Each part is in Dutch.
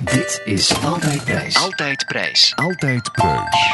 Dit is Altijd Prijs. Altijd prijs. Altijd prijs.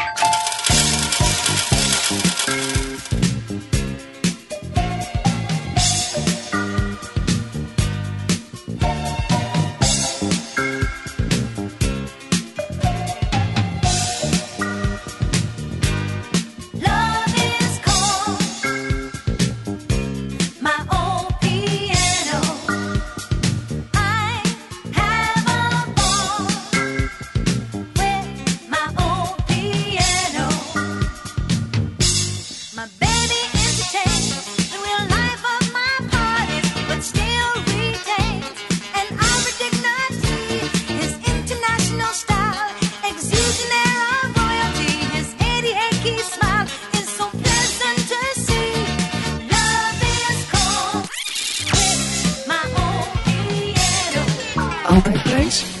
Altijd Prijs.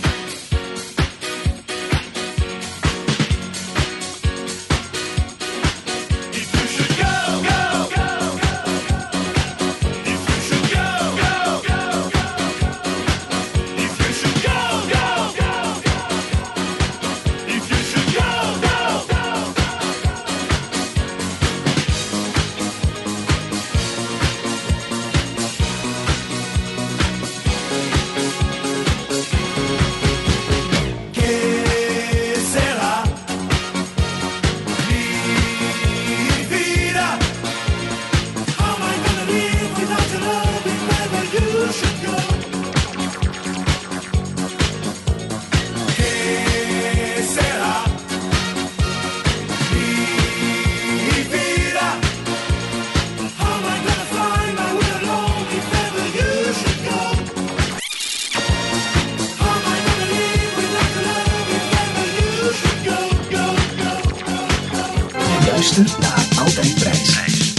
Luistert naar Altijd Prijs.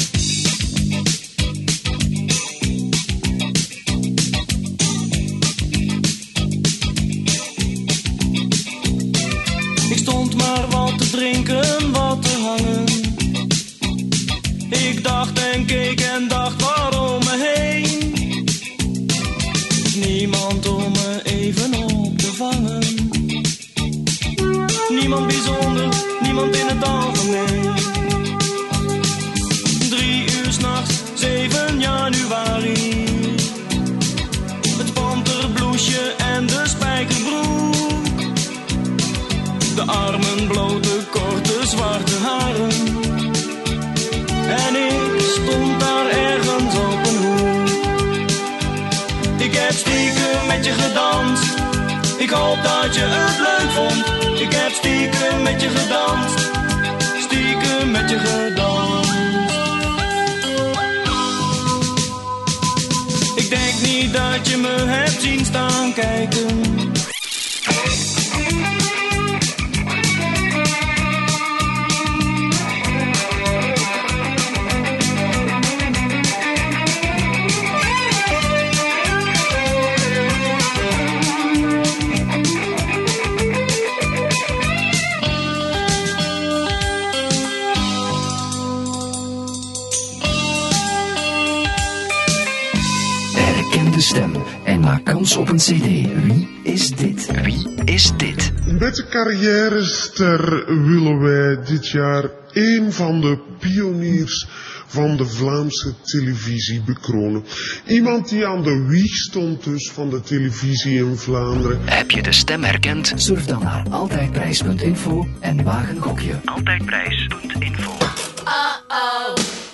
Ik stond maar wat te drinken, wat te hangen. Ik dacht en keek en dacht stond daar ergens op een hoek. Ik heb stiekem met je gedanst. Ik hoop dat je het leuk vond. Ik heb stiekem met je gedanst. Stiekem met je gedanst. Ik denk niet dat je me hebt zien staan kijken. De stem en maak kans op een cd. Wie is dit? Wie is dit? Met de carrièrester willen wij dit jaar een van de pioniers van de Vlaamse televisie bekronen. Iemand die aan de wieg stond dus van de televisie in Vlaanderen. Heb je de stem herkend? Surf dan naar altijdprijs.info en waag een gokje. Altijdprijs.info Uh-oh,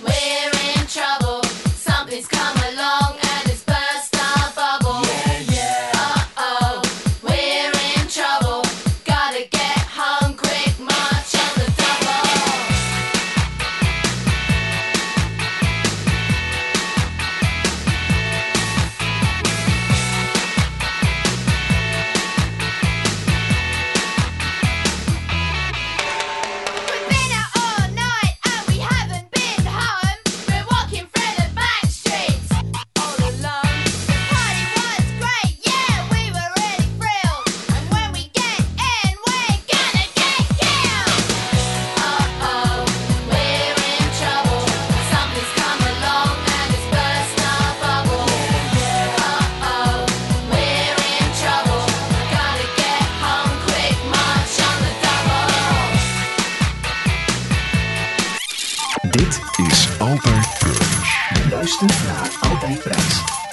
luistert naar Altijd Prijs.